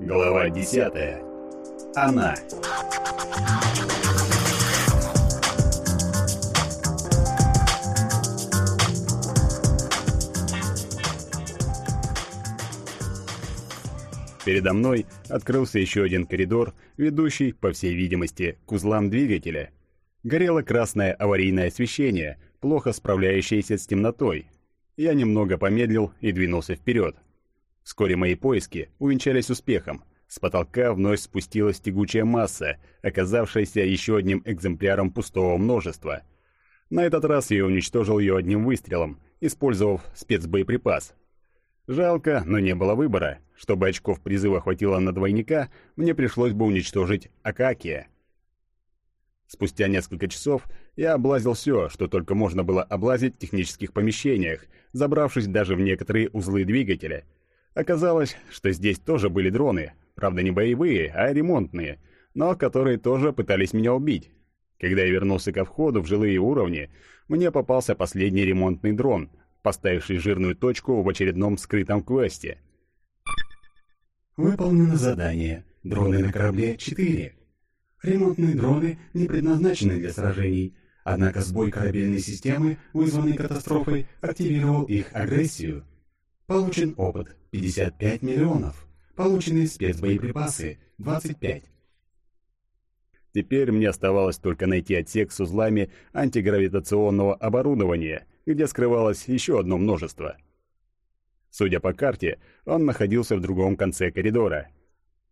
Глава 10. Она. Передо мной открылся еще один коридор, ведущий, по всей видимости, к узлам двигателя. Горело красное аварийное освещение, плохо справляющееся с темнотой. Я немного помедлил и двинулся вперед. Вскоре мои поиски увенчались успехом. С потолка вновь спустилась тягучая масса, оказавшаяся еще одним экземпляром пустого множества. На этот раз я уничтожил ее одним выстрелом, использовав спецбоеприпас. Жалко, но не было выбора. Чтобы очков призыва хватило на двойника, мне пришлось бы уничтожить Акакия. Спустя несколько часов я облазил все, что только можно было облазить в технических помещениях, забравшись даже в некоторые узлы двигателя. Оказалось, что здесь тоже были дроны, правда не боевые, а ремонтные, но которые тоже пытались меня убить. Когда я вернулся ко входу в жилые уровни, мне попался последний ремонтный дрон, поставивший жирную точку в очередном скрытом квесте. Выполнено задание. Дроны на корабле 4. Ремонтные дроны не предназначены для сражений, однако сбой корабельной системы, вызванный катастрофой, активировал их агрессию. Получен опыт 55 миллионов. Получены спецбоеприпасы 25. Теперь мне оставалось только найти отсек с узлами антигравитационного оборудования, где скрывалось еще одно множество. Судя по карте, он находился в другом конце коридора.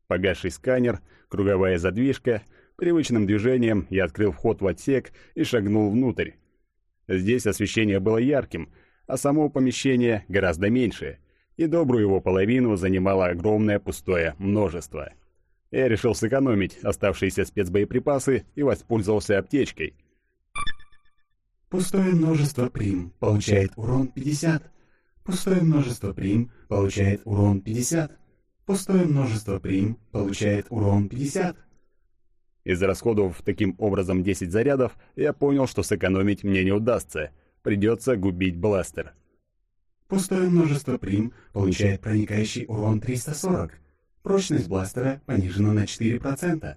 Погасший сканер, круговая задвижка, привычным движением я открыл вход в отсек и шагнул внутрь. Здесь освещение было ярким, а само помещение гораздо меньше, и добрую его половину занимало огромное пустое множество. Я решил сэкономить оставшиеся спецбоеприпасы и воспользовался аптечкой. Пустое множество прим получает урон 50. Пустое множество прим получает урон 50. Пустое множество прим получает урон 50. Израсходовав таким образом 10 зарядов, я понял, что сэкономить мне не удастся. Придется губить бластер. Пустое множество прим получает проникающий урон 340. Прочность бластера понижена на 4%.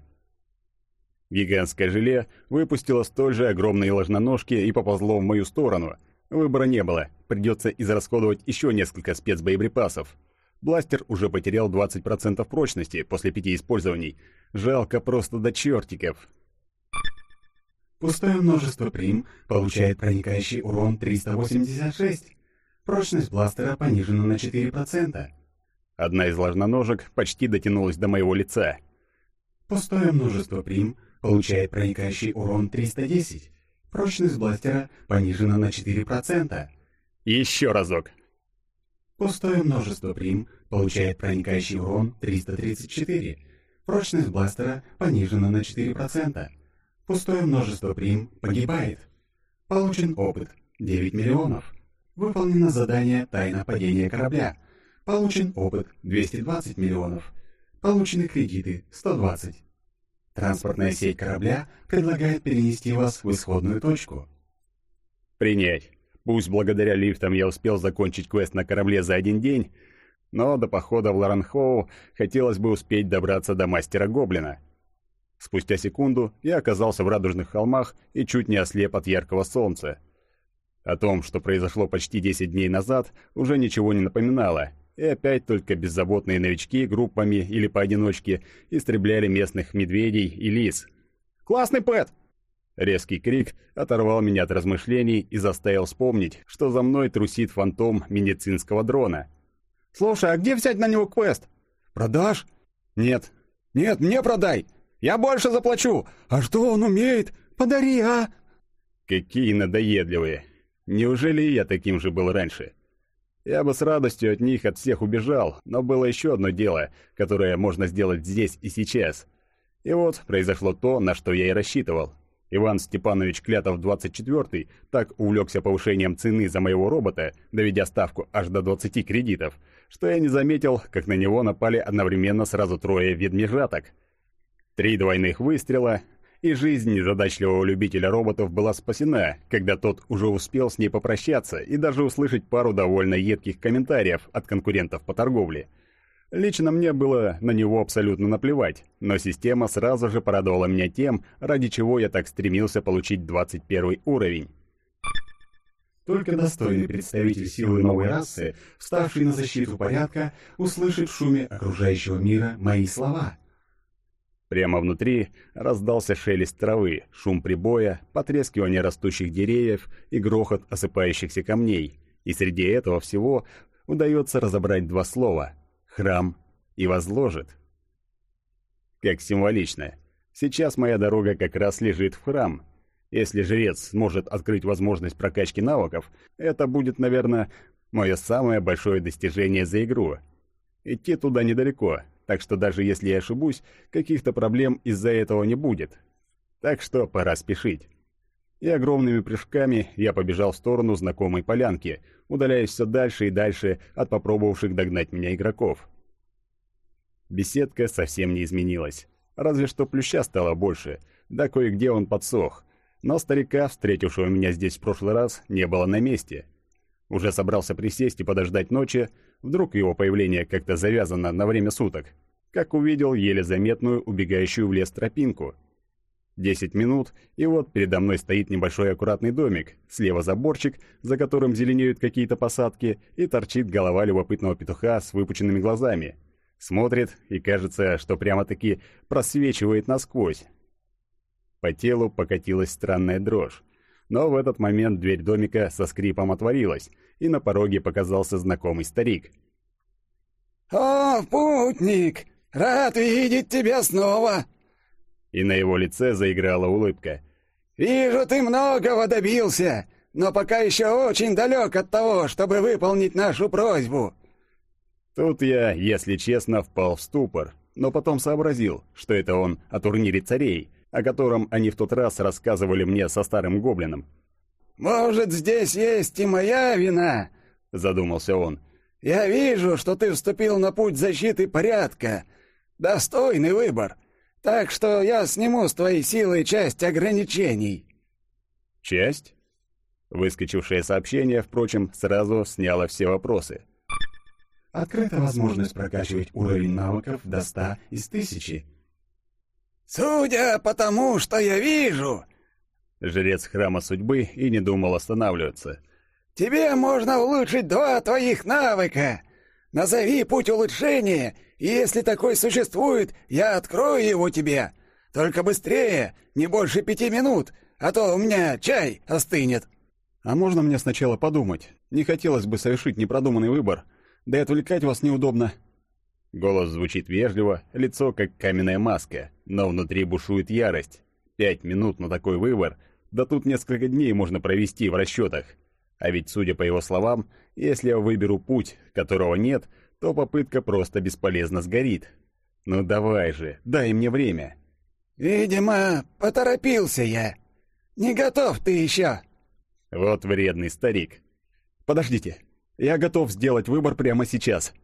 Гигантское желе выпустило столь же огромные ложноножки и поползло в мою сторону. Выбора не было, придется израсходовать еще несколько спецбоеприпасов. Бластер уже потерял 20% прочности после пяти использований. Жалко просто до чертиков. Пустое множество прим получает проникающий урон 386. Прочность бластера понижена на 4%. Одна из ложноножек почти дотянулась до моего лица. Пустое множество прим получает проникающий урон 310. Прочность бластера понижена на 4%. Еще разок. Пустое множество прим получает проникающий урон 334. Прочность бластера понижена на 4%. Пустое множество прим погибает. Получен опыт 9 миллионов. Выполнено задание «Тайна падения корабля». Получен опыт 220 миллионов. Получены кредиты 120. Транспортная сеть корабля предлагает перенести вас в исходную точку. Принять. Пусть благодаря лифтам я успел закончить квест на корабле за один день, но до похода в Лоранхоу хотелось бы успеть добраться до Мастера Гоблина. Спустя секунду я оказался в Радужных холмах и чуть не ослеп от яркого солнца. О том, что произошло почти 10 дней назад, уже ничего не напоминало, и опять только беззаботные новички группами или поодиночке истребляли местных медведей и лис. «Классный пэт!» Резкий крик оторвал меня от размышлений и заставил вспомнить, что за мной трусит фантом медицинского дрона. «Слушай, а где взять на него квест?» «Продашь?» «Нет». «Нет, мне продай! Я больше заплачу! А что он умеет? Подари, а!» Какие надоедливые! Неужели я таким же был раньше? Я бы с радостью от них от всех убежал, но было еще одно дело, которое можно сделать здесь и сейчас. И вот произошло то, на что я и рассчитывал. Иван Степанович Клятов 24 так увлекся повышением цены за моего робота, доведя ставку аж до 20 кредитов, что я не заметил, как на него напали одновременно сразу трое ведмежаток. Три двойных выстрела, и жизнь незадачливого любителя роботов была спасена, когда тот уже успел с ней попрощаться и даже услышать пару довольно едких комментариев от конкурентов по торговле. Лично мне было на него абсолютно наплевать, но система сразу же порадовала меня тем, ради чего я так стремился получить 21 уровень. Только достойный представитель силы новой расы, вставший на защиту порядка, услышит в шуме окружающего мира мои слова. Прямо внутри раздался шелест травы, шум прибоя, потрескивание растущих деревьев и грохот осыпающихся камней. И среди этого всего удается разобрать два слова храм и возложит. Как символично. Сейчас моя дорога как раз лежит в храм. Если жрец сможет открыть возможность прокачки навыков, это будет, наверное, мое самое большое достижение за игру. Идти туда недалеко, так что даже если я ошибусь, каких-то проблем из-за этого не будет. Так что пора спешить. И огромными прыжками я побежал в сторону знакомой полянки, удаляясь все дальше и дальше от попробовавших догнать меня игроков. Беседка совсем не изменилась. Разве что плюща стало больше, да кое-где он подсох. Но старика, встретившего меня здесь в прошлый раз, не было на месте. Уже собрался присесть и подождать ночи, вдруг его появление как-то завязано на время суток, как увидел еле заметную убегающую в лес тропинку — Десять минут, и вот передо мной стоит небольшой аккуратный домик, слева заборчик, за которым зеленеют какие-то посадки, и торчит голова любопытного петуха с выпученными глазами. Смотрит, и кажется, что прямо-таки просвечивает насквозь. По телу покатилась странная дрожь. Но в этот момент дверь домика со скрипом отворилась, и на пороге показался знакомый старик. «О, путник! Рад видеть тебя снова!» и на его лице заиграла улыбка. «Вижу, ты многого добился, но пока еще очень далек от того, чтобы выполнить нашу просьбу». Тут я, если честно, впал в ступор, но потом сообразил, что это он о турнире царей, о котором они в тот раз рассказывали мне со старым гоблином. «Может, здесь есть и моя вина?» — задумался он. «Я вижу, что ты вступил на путь защиты порядка. Достойный выбор. Так что я сниму с твоей силы часть ограничений». «Часть?» Выскочившее сообщение, впрочем, сразу сняло все вопросы. Открыта возможность прокачивать уровень навыков до ста из тысячи. «Судя по тому, что я вижу...» Жрец Храма Судьбы и не думал останавливаться. «Тебе можно улучшить два твоих навыка. Назови путь улучшения если такой существует, я открою его тебе. Только быстрее, не больше пяти минут, а то у меня чай остынет». «А можно мне сначала подумать? Не хотелось бы совершить непродуманный выбор. Да и отвлекать вас неудобно». Голос звучит вежливо, лицо как каменная маска, но внутри бушует ярость. Пять минут на такой выбор, да тут несколько дней можно провести в расчетах. А ведь, судя по его словам, если я выберу путь, которого нет, то попытка просто бесполезно сгорит. Ну давай же, дай мне время. Видимо, поторопился я. Не готов ты еще. Вот вредный старик. Подождите, я готов сделать выбор прямо сейчас.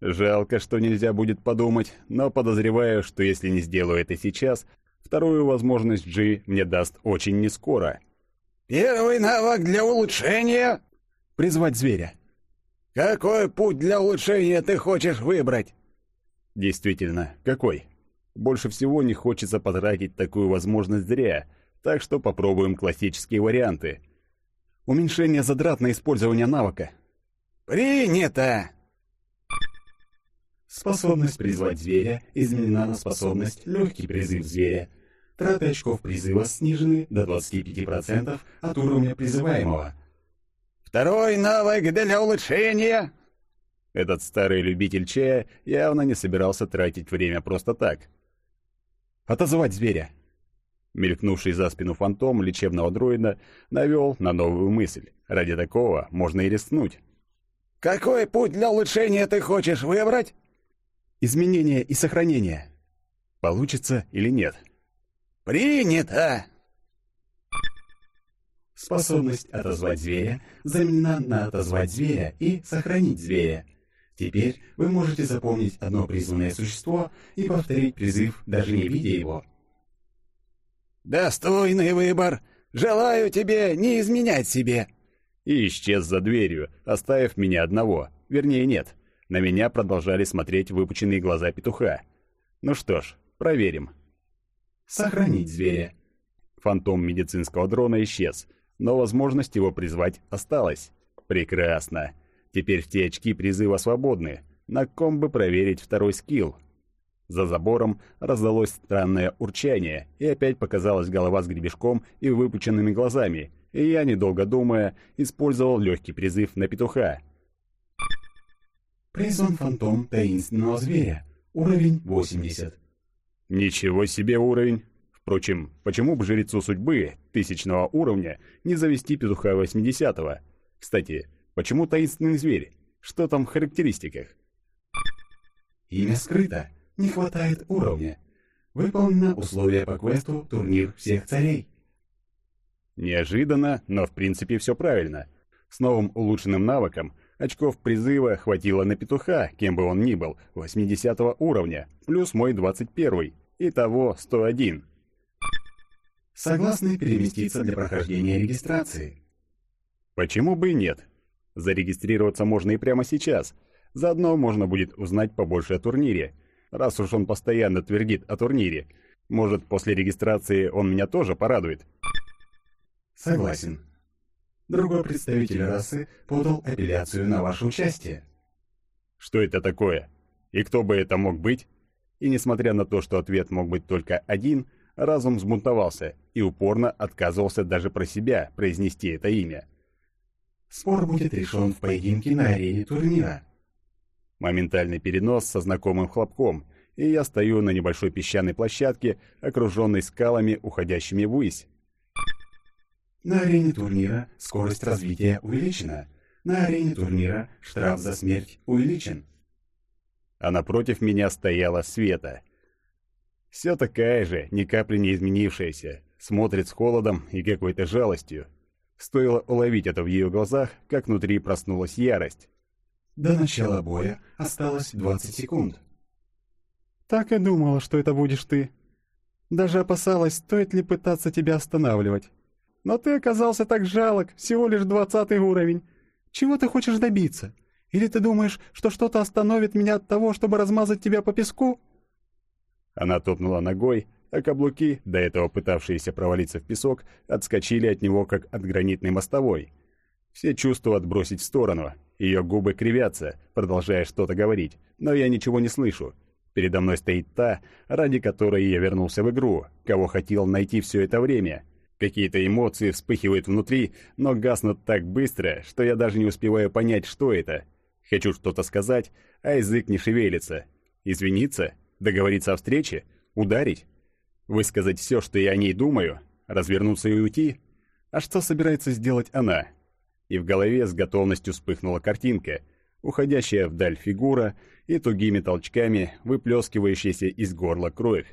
Жалко, что нельзя будет подумать, но подозреваю, что если не сделаю это сейчас, вторую возможность G мне даст очень нескоро. Первый навык для улучшения — призвать зверя. Какой путь для улучшения ты хочешь выбрать? Действительно, какой? Больше всего не хочется потратить такую возможность зря, так что попробуем классические варианты. Уменьшение затрат на использование навыка. Принято! Способность призвать зверя изменена на способность «Легкий призыв зверя». Траты очков призыва снижены до 25% от уровня призываемого – Второй навык для улучшения!» Этот старый любитель чая явно не собирался тратить время просто так. «Отозвать зверя!» Мелькнувший за спину фантом лечебного дроида навел на новую мысль. Ради такого можно и рискнуть. «Какой путь для улучшения ты хочешь выбрать?» «Изменение и сохранение. Получится или нет?» «Принято!» Способность отозвать зверя заменена на отозвать зверя и сохранить зверя. Теперь вы можете запомнить одно призванное существо и повторить призыв, даже не видя его. «Достойный выбор! Желаю тебе не изменять себе!» И исчез за дверью, оставив меня одного. Вернее, нет. На меня продолжали смотреть выпученные глаза петуха. Ну что ж, проверим. Сохранить зверя. Фантом медицинского дрона исчез, но возможность его призвать осталась. Прекрасно. Теперь все очки призыва свободны. На ком бы проверить второй скилл? За забором раздалось странное урчание, и опять показалась голова с гребешком и выпученными глазами, и я, недолго думая, использовал легкий призыв на петуха. Призван фантом таинственного зверя. Уровень 80. Ничего себе уровень! Впрочем, почему бы жрецу судьбы тысячного уровня не завести петуха 80-го? Кстати, почему таинственный зверь? Что там в характеристиках? Имя скрыто. Не хватает уровня. Выполнено условие по квесту «Турнир всех царей». Неожиданно, но в принципе все правильно. С новым улучшенным навыком очков призыва хватило на петуха, кем бы он ни был, 80 уровня, плюс мой 21 итого 101. Согласны переместиться для прохождения регистрации? Почему бы и нет? Зарегистрироваться можно и прямо сейчас. Заодно можно будет узнать побольше о турнире – раз уж он постоянно твердит о турнире. Может, после регистрации он меня тоже порадует? Согласен. Другой представитель расы подал апелляцию на ваше участие. Что это такое? И кто бы это мог быть? И несмотря на то, что ответ мог быть только один, разум взбунтовался и упорно отказывался даже про себя произнести это имя. Спор будет решен в поединке на арене турнира. Моментальный перенос со знакомым хлопком, и я стою на небольшой песчаной площадке, окруженной скалами, уходящими ввысь. На арене турнира скорость развития увеличена. На арене турнира штраф за смерть увеличен. А напротив меня стояла Света. Все такая же, ни капли не изменившаяся, смотрит с холодом и какой-то жалостью. Стоило уловить это в ее глазах, как внутри проснулась ярость. До начала боя осталось 20 секунд. Так и думала, что это будешь ты. Даже опасалась, стоит ли пытаться тебя останавливать. Но ты оказался так жалок, всего лишь двадцатый уровень. Чего ты хочешь добиться? Или ты думаешь, что что-то остановит меня от того, чтобы размазать тебя по песку?» Она топнула ногой, а каблуки, до этого пытавшиеся провалиться в песок, отскочили от него, как от гранитной мостовой. Все чувства отбросить в сторону, ее губы кривятся, продолжая что-то говорить, но я ничего не слышу. Передо мной стоит та, ради которой я вернулся в игру, кого хотел найти все это время. Какие-то эмоции вспыхивают внутри, но гаснут так быстро, что я даже не успеваю понять, что это. Хочу что-то сказать, а язык не шевелится. Извиниться? Договориться о встрече? Ударить? Высказать все, что я о ней думаю? Развернуться и уйти? А что собирается сделать она? и в голове с готовностью вспыхнула картинка, уходящая вдаль фигура и тугими толчками выплескивающаяся из горла кровь.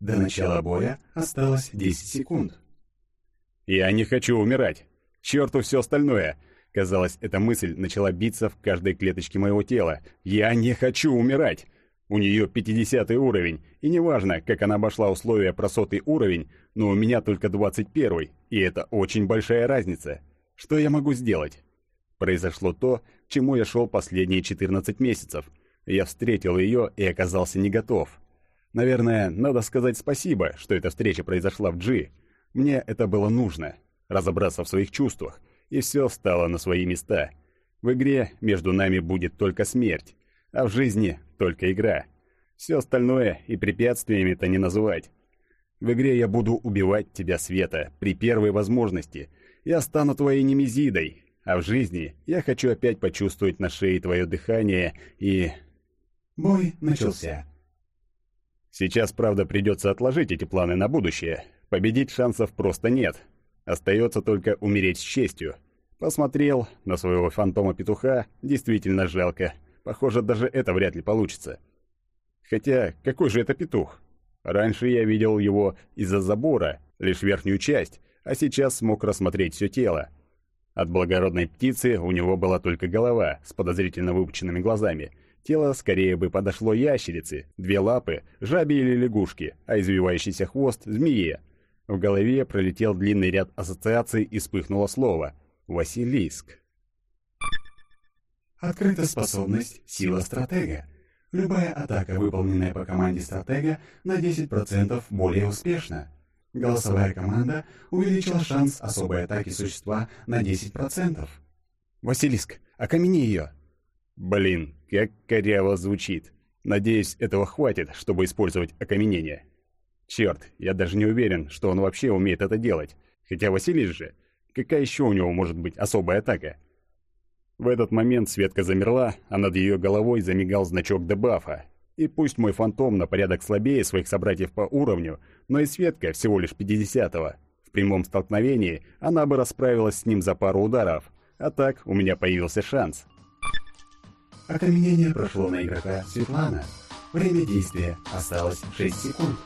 До начала боя осталось 10 секунд. «Я не хочу умирать! Черту все остальное!» Казалось, эта мысль начала биться в каждой клеточке моего тела. «Я не хочу умирать!» У нее 50 уровень, и неважно, как она обошла условия про сотый уровень, но у меня только 21, и это очень большая разница. Что я могу сделать? Произошло то, чему я шел последние 14 месяцев. Я встретил ее и оказался не готов. Наверное, надо сказать спасибо, что эта встреча произошла в Джи. Мне это было нужно. Разобраться в своих чувствах. И все встало на свои места. В игре между нами будет только смерть, а в жизни только игра. Все остальное и препятствиями-то не называть. В игре я буду убивать тебя, Света, при первой возможности — я стану твоей немезидой, а в жизни я хочу опять почувствовать на шее твое дыхание и... Бой начался. Сейчас, правда, придется отложить эти планы на будущее. Победить шансов просто нет. Остается только умереть с честью. Посмотрел на своего фантома-петуха, действительно жалко. Похоже, даже это вряд ли получится. Хотя, какой же это петух? Раньше я видел его из-за забора, лишь верхнюю часть, а сейчас смог рассмотреть все тело. От благородной птицы у него была только голова с подозрительно выпученными глазами. Тело скорее бы подошло ящерице, две лапы, жабе или лягушке, а извивающийся хвост — змее. В голове пролетел длинный ряд ассоциаций и вспыхнуло слово «Василиск». Открыта способность «Сила стратега». Любая атака, выполненная по команде стратега, на 10% более успешна. Голосовая команда увеличила шанс особой атаки существа на 10%. «Василиск, окамени ее!» Блин, как коряво звучит. Надеюсь, этого хватит, чтобы использовать окаменение. Черт, я даже не уверен, что он вообще умеет это делать. Хотя Василий же, какая еще у него может быть особая атака? В этот момент Светка замерла, а над ее головой замигал значок дебафа. И пусть мой фантом на порядок слабее своих собратьев по уровню, но и Светка всего лишь 50-го. В прямом столкновении она бы расправилась с ним за пару ударов, а так у меня появился шанс. Окаменение прошло на игрока Светлана. Время действия осталось 6 секунд.